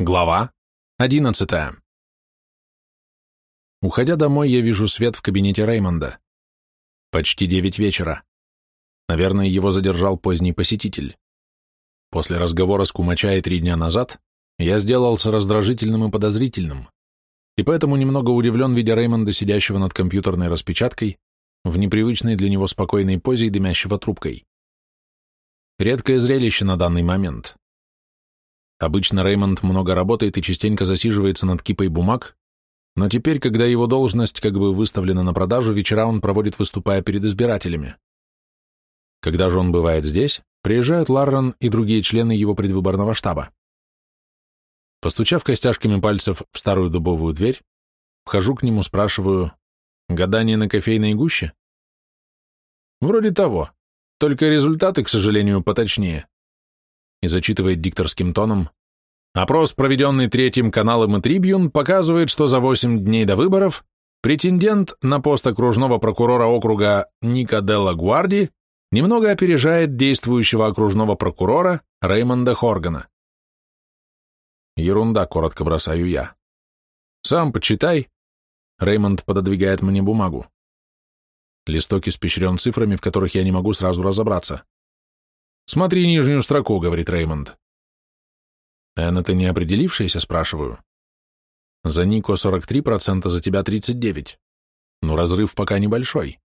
Глава 11 Уходя домой, я вижу свет в кабинете Реймонда. Почти девять вечера. Наверное, его задержал поздний посетитель. После разговора с Кумачай три дня назад я сделался раздражительным и подозрительным, и поэтому немного удивлен, видя Реймонда, сидящего над компьютерной распечаткой, в непривычной для него спокойной позе и дымящего трубкой. Редкое зрелище на данный момент. Обычно Реймонд много работает и частенько засиживается над кипой бумаг, но теперь, когда его должность как бы выставлена на продажу, вечера он проводит, выступая перед избирателями. Когда же он бывает здесь, приезжают Ларрен и другие члены его предвыборного штаба. Постучав костяшками пальцев в старую дубовую дверь, вхожу к нему, спрашиваю, гадание на кофейной гуще? Вроде того, только результаты, к сожалению, поточнее и зачитывает дикторским тоном. Опрос, проведенный третьим каналом и Трибьюн, показывает, что за 8 дней до выборов претендент на пост окружного прокурора округа Ника Делла Гуарди немного опережает действующего окружного прокурора Реймонда Хоргана. Ерунда, коротко бросаю я. Сам почитай. Реймонд пододвигает мне бумагу. Листок испещрен цифрами, в которых я не могу сразу разобраться. «Смотри нижнюю строку», — говорит Реймонд. «Энн, это не определившаяся?» — спрашиваю. «За Нико 43%, за тебя 39%. Но разрыв пока небольшой».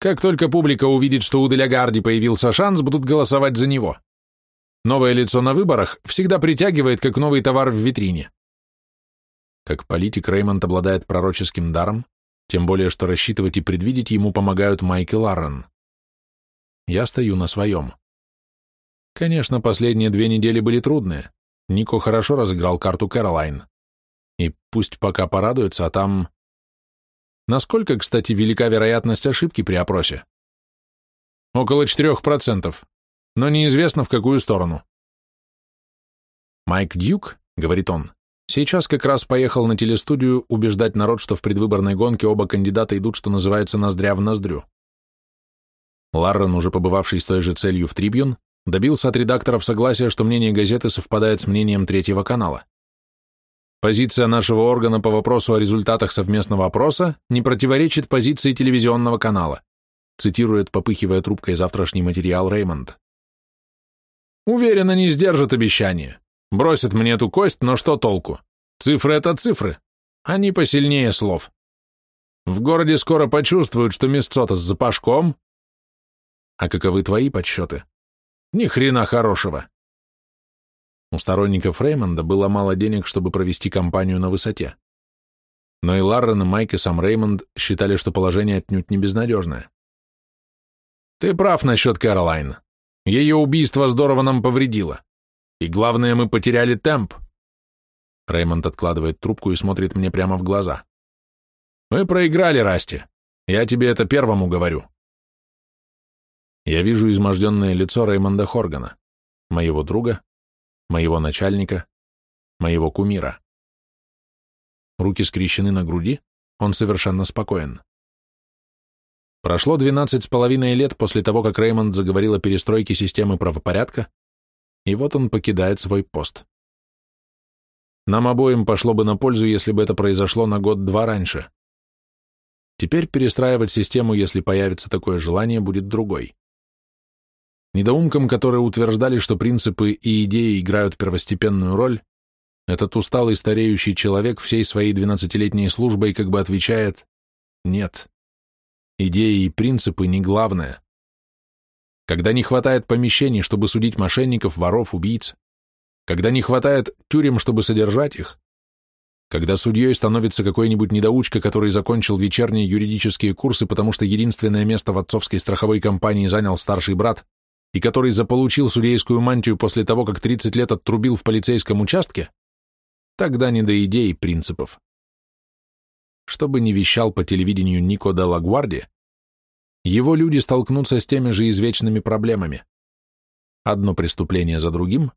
Как только публика увидит, что у Делягарди появился шанс, будут голосовать за него. Новое лицо на выборах всегда притягивает, как новый товар в витрине. Как политик Реймонд обладает пророческим даром, тем более, что рассчитывать и предвидеть ему помогают Майк и Ларрен. Я стою на своем. Конечно, последние две недели были трудные. Нико хорошо разыграл карту Кэролайн. И пусть пока порадуется, а там... Насколько, кстати, велика вероятность ошибки при опросе? Около 4%, но неизвестно в какую сторону. Майк Дьюк, говорит он, сейчас как раз поехал на телестудию убеждать народ, что в предвыборной гонке оба кандидата идут, что называется, ноздря в ноздрю. Ларрен, уже побывавший с той же целью в Трибьюн, добился от редакторов согласия, что мнение газеты совпадает с мнением третьего канала. Позиция нашего органа по вопросу о результатах совместного опроса не противоречит позиции телевизионного канала, цитирует, попыхивая трубкой завтрашний материал Реймонд. Уверенно не сдержат обещания. Бросят мне эту кость, но что толку? Цифры — это цифры. Они посильнее слов. В городе скоро почувствуют, что мясцо-то с запашком, а каковы твои подсчеты? Ни хрена хорошего. У сторонников Реймонда было мало денег, чтобы провести кампанию на высоте. Но и Ларрен, и Майк, и сам Реймонд считали, что положение отнюдь не безнадежное. Ты прав насчет Кэролайн. Ее убийство здорово нам повредило. И главное, мы потеряли темп. Реймонд откладывает трубку и смотрит мне прямо в глаза. Мы проиграли, Расти. Я тебе это первому говорю. Я вижу изможденное лицо Реймонда Хоргана, моего друга, моего начальника, моего кумира. Руки скрещены на груди, он совершенно спокоен. Прошло двенадцать с половиной лет после того, как Реймонд заговорил о перестройке системы правопорядка, и вот он покидает свой пост. Нам обоим пошло бы на пользу, если бы это произошло на год-два раньше. Теперь перестраивать систему, если появится такое желание, будет другой. Недоумкам, которые утверждали, что принципы и идеи играют первостепенную роль, этот усталый стареющий человек всей своей двенадцатилетней службой как бы отвечает «нет». Идеи и принципы не главное. Когда не хватает помещений, чтобы судить мошенников, воров, убийц, когда не хватает тюрем, чтобы содержать их, когда судьей становится какой-нибудь недоучка, который закончил вечерние юридические курсы, потому что единственное место в отцовской страховой компании занял старший брат, и который заполучил судейскую мантию после того, как 30 лет оттрубил в полицейском участке, тогда не до идей и принципов. Что бы ни вещал по телевидению Нико де Лагуарди, его люди столкнутся с теми же извечными проблемами. Одно преступление за другим,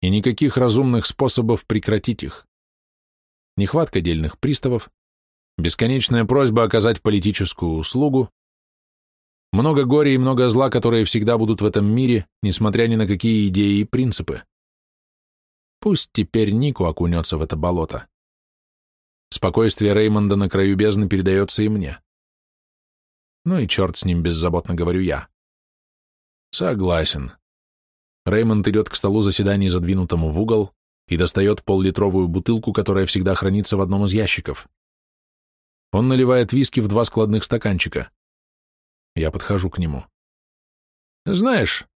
и никаких разумных способов прекратить их. Нехватка дельных приставов, бесконечная просьба оказать политическую услугу, много горя и много зла, которые всегда будут в этом мире, несмотря ни на какие идеи и принципы. Пусть теперь Нику окунется в это болото. Спокойствие Реймонда на краю бездны передается и мне. Ну и черт с ним, беззаботно говорю я. Согласен. Реймонд идет к столу заседаний, задвинутому в угол, и достает поллитровую бутылку, которая всегда хранится в одном из ящиков. Он наливает виски в два складных стаканчика. Я подхожу к нему. Знаешь,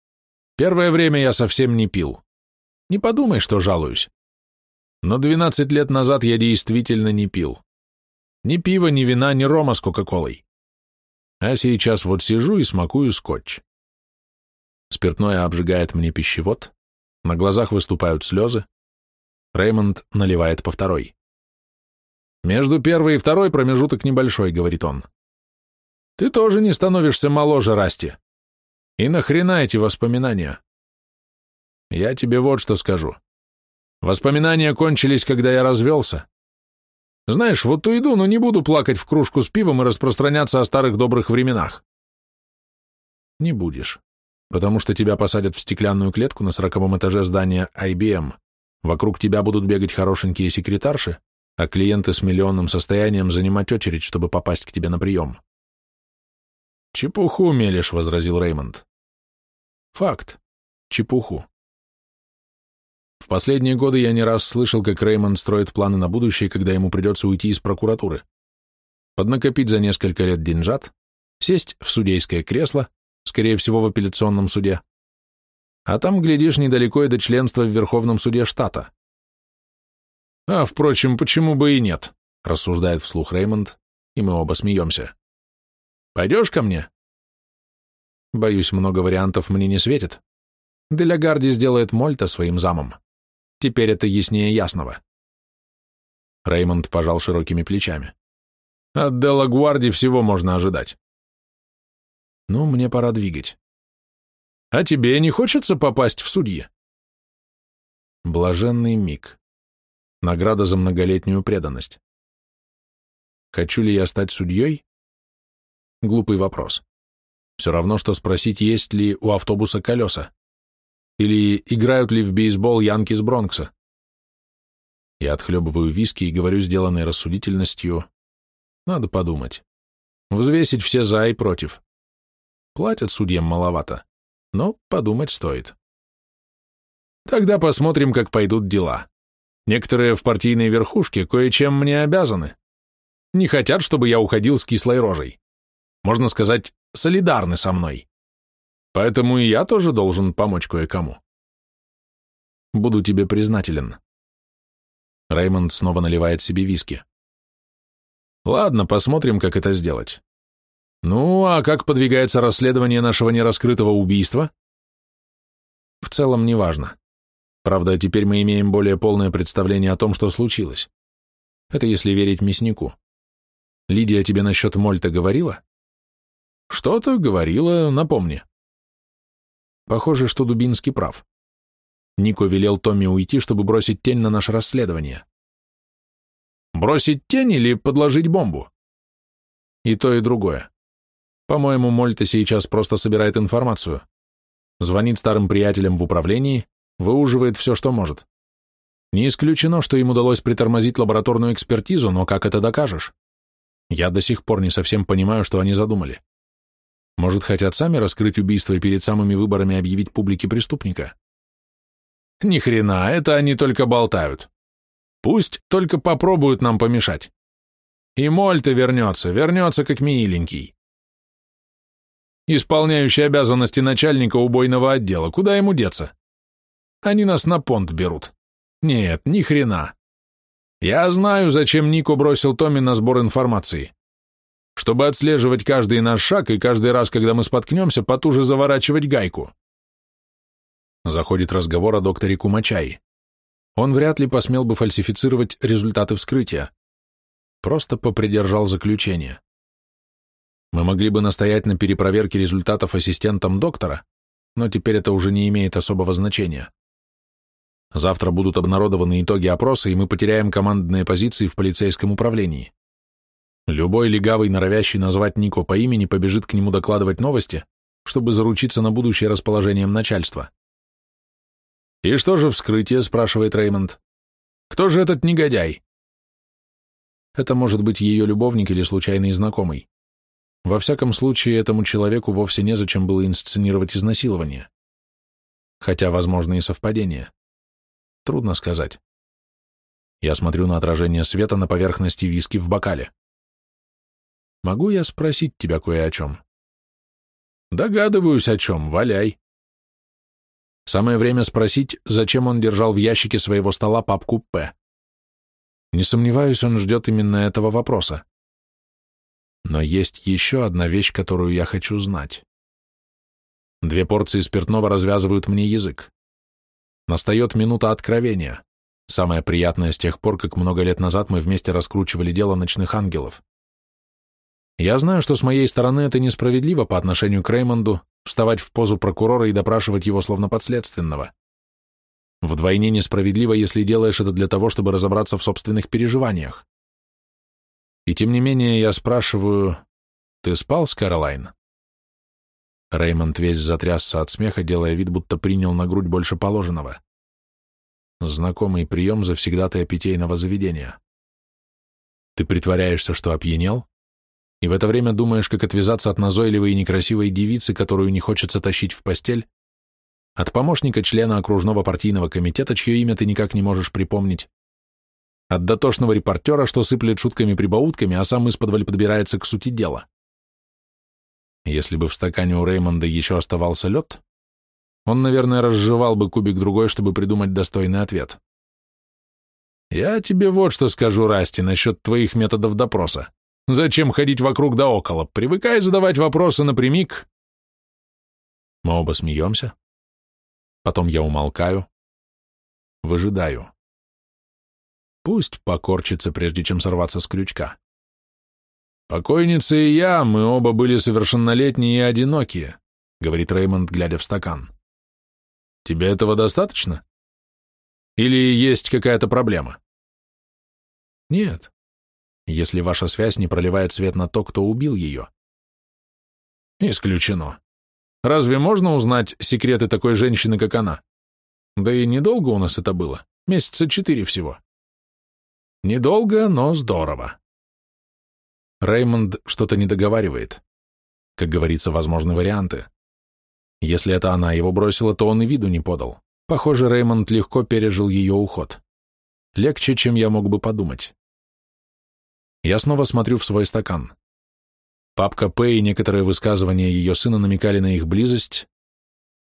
первое время я совсем не пил. Не подумай, что жалуюсь. Но 12 лет назад я действительно не пил. Ни пива, ни вина, ни рома с Кока-Колой. А сейчас вот сижу и смакую скотч. Спиртное обжигает мне пищевод, на глазах выступают слезы. Реймонд наливает по второй. «Между первой и второй промежуток небольшой», — говорит он. «Ты тоже не становишься моложе, Расти. И нахрена эти воспоминания? Я тебе вот что скажу. Воспоминания кончились, когда я развелся. Знаешь, вот уйду, но не буду плакать в кружку с пивом и распространяться о старых добрых временах. Не будешь потому что тебя посадят в стеклянную клетку на сороковом этаже здания IBM. Вокруг тебя будут бегать хорошенькие секретарши, а клиенты с миллионным состоянием занимать очередь, чтобы попасть к тебе на прием. «Чепуху мелешь», — возразил Реймонд. «Факт. Чепуху». В последние годы я не раз слышал, как Реймонд строит планы на будущее, когда ему придется уйти из прокуратуры. Поднакопить за несколько лет деньжат, сесть в судейское кресло, скорее всего, в апелляционном суде. А там, глядишь, недалеко и до членства в Верховном суде штата. А, впрочем, почему бы и нет, рассуждает вслух Реймонд, и мы оба смеемся. Пойдешь ко мне? Боюсь, много вариантов мне не светит. Делягарди сделает Мольта своим замом. Теперь это яснее ясного. Реймонд пожал широкими плечами. От Делагуарди всего можно ожидать. Ну, мне пора двигать. А тебе не хочется попасть в судьи? Блаженный миг. Награда за многолетнюю преданность. Хочу ли я стать судьей? Глупый вопрос. Все равно, что спросить, есть ли у автобуса колеса. Или играют ли в бейсбол янки с Бронкса. Я отхлебываю виски и говорю, сделанной рассудительностью, надо подумать. Взвесить все за и против. Платят судьям маловато, но подумать стоит. Тогда посмотрим, как пойдут дела. Некоторые в партийной верхушке кое-чем мне обязаны. Не хотят, чтобы я уходил с кислой рожей. Можно сказать, солидарны со мной. Поэтому и я тоже должен помочь кое-кому. Буду тебе признателен. Реймонд снова наливает себе виски. Ладно, посмотрим, как это сделать. Ну, а как подвигается расследование нашего нераскрытого убийства? В целом, неважно. Правда, теперь мы имеем более полное представление о том, что случилось. Это если верить мяснику. Лидия тебе насчет Мольта говорила? Что-то говорила, напомни. Похоже, что Дубинский прав. Нико велел Томми уйти, чтобы бросить тень на наше расследование. Бросить тень или подложить бомбу? И то, и другое. По-моему, Мольта сейчас просто собирает информацию. Звонит старым приятелям в управлении, выуживает все, что может. Не исключено, что им удалось притормозить лабораторную экспертизу, но как это докажешь? Я до сих пор не совсем понимаю, что они задумали. Может, хотят сами раскрыть убийство и перед самыми выборами объявить публике преступника? Ни хрена, это они только болтают. Пусть только попробуют нам помешать. И Мольта вернется, вернется как миленький исполняющий обязанности начальника убойного отдела. Куда ему деться? Они нас на понт берут. Нет, ни хрена. Я знаю, зачем Нико бросил Томми на сбор информации. Чтобы отслеживать каждый наш шаг и каждый раз, когда мы споткнемся, потуже заворачивать гайку. Заходит разговор о докторе Кумачай. Он вряд ли посмел бы фальсифицировать результаты вскрытия. Просто попридержал заключение. Мы могли бы настоять на перепроверке результатов ассистентом доктора, но теперь это уже не имеет особого значения. Завтра будут обнародованы итоги опроса, и мы потеряем командные позиции в полицейском управлении. Любой легавый, норовящий назвать Нико по имени, побежит к нему докладывать новости, чтобы заручиться на будущее расположением начальства. «И что же вскрытие?» — спрашивает Реймонд. «Кто же этот негодяй?» Это может быть ее любовник или случайный знакомый. Во всяком случае, этому человеку вовсе незачем было инсценировать изнасилование. Хотя, возможно, и совпадение. Трудно сказать. Я смотрю на отражение света на поверхности виски в бокале. Могу я спросить тебя кое о чем? Догадываюсь о чем, валяй. Самое время спросить, зачем он держал в ящике своего стола папку «П». Не сомневаюсь, он ждет именно этого вопроса. Но есть еще одна вещь, которую я хочу знать. Две порции спиртного развязывают мне язык. Настает минута откровения. Самое приятное с тех пор, как много лет назад мы вместе раскручивали дело ночных ангелов. Я знаю, что с моей стороны это несправедливо по отношению к Реймонду вставать в позу прокурора и допрашивать его словно подследственного. Вдвойне несправедливо, если делаешь это для того, чтобы разобраться в собственных переживаниях. И тем не менее я спрашиваю, ты спал с Каролайн? Реймонд весь затрясся от смеха, делая вид, будто принял на грудь больше положенного. Знакомый прием завсегдатая питейного заведения. Ты притворяешься, что опьянел, и в это время думаешь, как отвязаться от назойливой и некрасивой девицы, которую не хочется тащить в постель, от помощника члена окружного партийного комитета, чье имя ты никак не можешь припомнить, от дотошного репортера, что сыплет шутками-прибаутками, а сам из-под подбирается к сути дела. Если бы в стакане у Реймонда еще оставался лед, он, наверное, разжевал бы кубик другой, чтобы придумать достойный ответ. «Я тебе вот что скажу, Расти, насчет твоих методов допроса. Зачем ходить вокруг да около? Привыкай задавать вопросы напрямик». Мы оба смеемся. Потом я умолкаю, выжидаю. Пусть покорчится, прежде чем сорваться с крючка. «Покойница и я, мы оба были совершеннолетние и одинокие», — говорит Реймонд, глядя в стакан. «Тебе этого достаточно? Или есть какая-то проблема?» «Нет, если ваша связь не проливает свет на то, кто убил ее». «Исключено. Разве можно узнать секреты такой женщины, как она? Да и недолго у нас это было, месяца четыре всего». Недолго, но здорово. Реймонд что-то не договаривает. Как говорится, возможны варианты. Если это она его бросила, то он и виду не подал. Похоже, Реймонд легко пережил ее уход. Легче, чем я мог бы подумать. Я снова смотрю в свой стакан. Папка П и некоторые высказывания ее сына намекали на их близость,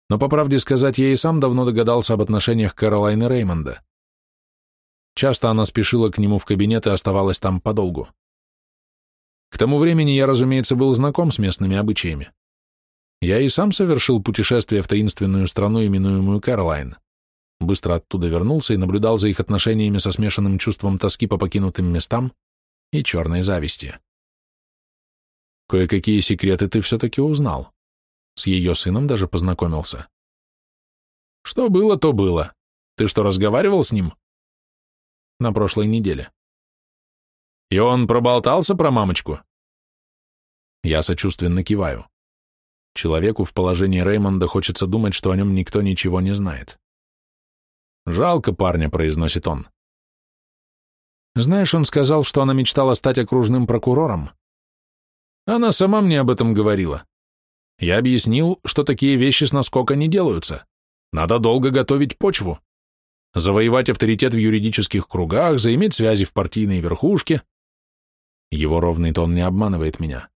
но, по правде сказать, я и сам давно догадался об отношениях Кэролайн и Реймонда. Часто она спешила к нему в кабинет и оставалась там подолгу. К тому времени я, разумеется, был знаком с местными обычаями. Я и сам совершил путешествие в таинственную страну, именуемую Кэролайн. Быстро оттуда вернулся и наблюдал за их отношениями со смешанным чувством тоски по покинутым местам и черной зависти. Кое-какие секреты ты все-таки узнал. С ее сыном даже познакомился. Что было, то было. Ты что, разговаривал с ним? на прошлой неделе. И он проболтался про мамочку? Я сочувственно киваю. Человеку в положении Реймонда хочется думать, что о нем никто ничего не знает. «Жалко парня», — произносит он. Знаешь, он сказал, что она мечтала стать окружным прокурором. Она сама мне об этом говорила. Я объяснил, что такие вещи с наскока не делаются. Надо долго готовить почву завоевать авторитет в юридических кругах, заиметь связи в партийной верхушке. Его ровный тон не обманывает меня.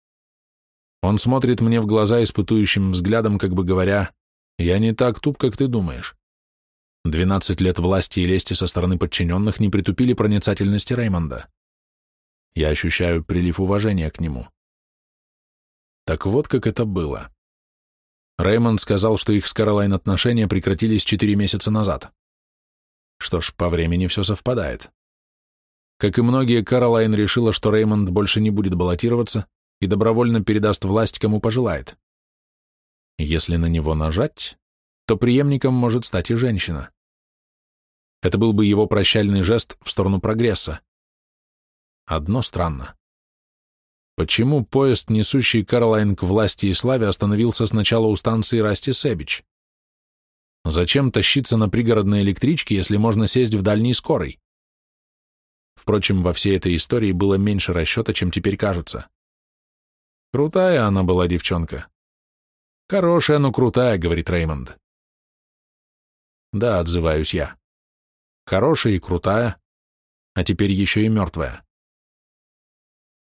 Он смотрит мне в глаза испытующим взглядом, как бы говоря, «Я не так туп, как ты думаешь». Двенадцать лет власти и лести со стороны подчиненных не притупили проницательности Реймонда. Я ощущаю прилив уважения к нему. Так вот, как это было. Реймонд сказал, что их с Каролайн отношения прекратились четыре месяца назад. Что ж, по времени все совпадает. Как и многие, Каролайн решила, что Реймонд больше не будет баллотироваться и добровольно передаст власть, кому пожелает. Если на него нажать, то преемником может стать и женщина. Это был бы его прощальный жест в сторону прогресса. Одно странно. Почему поезд, несущий Каролайн к власти и славе, остановился сначала у станции Расти Себич? Зачем тащиться на пригородной электричке, если можно сесть в дальней скорой? Впрочем, во всей этой истории было меньше расчета, чем теперь кажется. Крутая она была девчонка. Хорошая, но крутая, говорит Реймонд. Да, отзываюсь я. Хорошая и крутая, а теперь еще и мертвая.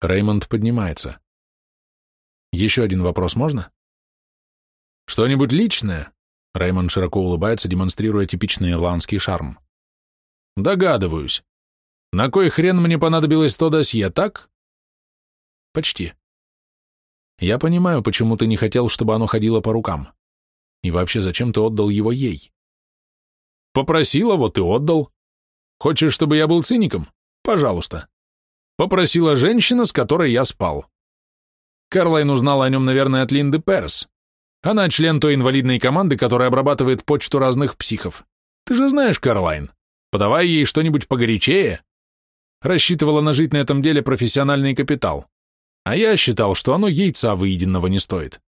Реймонд поднимается. Еще один вопрос можно? Что-нибудь личное? Реймонд широко улыбается, демонстрируя типичный ирландский шарм. Догадываюсь. На кой хрен мне понадобилось то досье, так? Почти. Я понимаю, почему ты не хотел, чтобы оно ходило по рукам. И вообще, зачем ты отдал его ей? Попросила, вот и отдал. Хочешь, чтобы я был циником? Пожалуйста. Попросила женщина, с которой я спал. Карлайн узнала о нем, наверное, от Линды Перс. Она член той инвалидной команды, которая обрабатывает почту разных психов. Ты же знаешь, Карлайн. Подавай ей что-нибудь погорячее. Рассчитывала нажить на этом деле профессиональный капитал. А я считал, что оно яйца выеденного не стоит.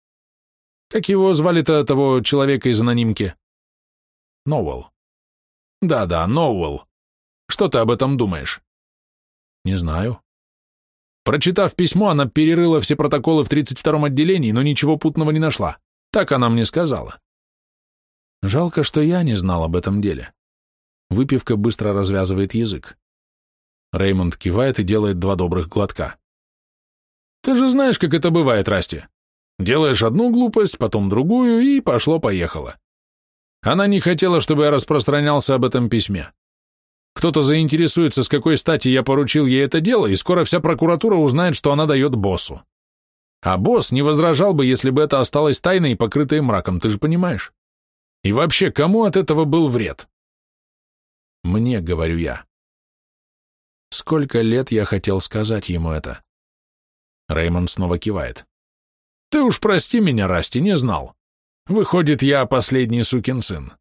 Как его звали-то, того человека из анонимки? Ноуэлл. Да-да, Ноуэлл. Что ты об этом думаешь? Не знаю. Прочитав письмо, она перерыла все протоколы в 32-м отделении, но ничего путного не нашла. Так она мне сказала. Жалко, что я не знал об этом деле. Выпивка быстро развязывает язык. Реймонд кивает и делает два добрых глотка. Ты же знаешь, как это бывает, Расти. Делаешь одну глупость, потом другую, и пошло-поехало. Она не хотела, чтобы я распространялся об этом письме. Кто-то заинтересуется, с какой стати я поручил ей это дело, и скоро вся прокуратура узнает, что она дает боссу. А босс не возражал бы, если бы это осталось тайной и покрытой мраком, ты же понимаешь? И вообще, кому от этого был вред? Мне, говорю я. Сколько лет я хотел сказать ему это? Реймонд снова кивает. Ты уж прости меня, Расти, не знал. Выходит, я последний сукин сын.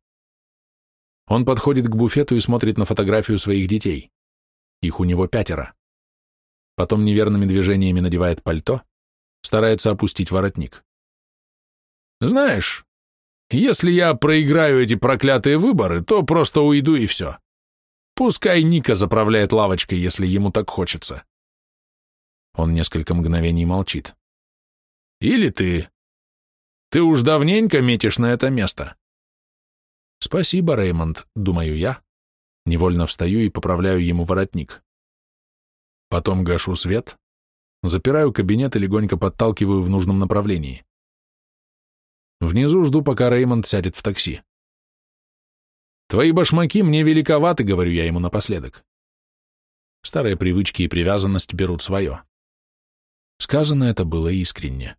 Он подходит к буфету и смотрит на фотографию своих детей. Их у него пятеро. Потом неверными движениями надевает пальто, старается опустить воротник. Знаешь, если я проиграю эти проклятые выборы, то просто уйду и все. Пускай Ника заправляет лавочкой, если ему так хочется. Он несколько мгновений молчит. Или ты. Ты уж давненько метишь на это место. Спасибо, Реймонд, думаю я. Невольно встаю и поправляю ему воротник. Потом гашу свет, запираю кабинет и легонько подталкиваю в нужном направлении. Внизу жду, пока Реймонд сядет в такси. «Твои башмаки мне великоваты», — говорю я ему напоследок. Старые привычки и привязанность берут свое. Сказано это было искренне.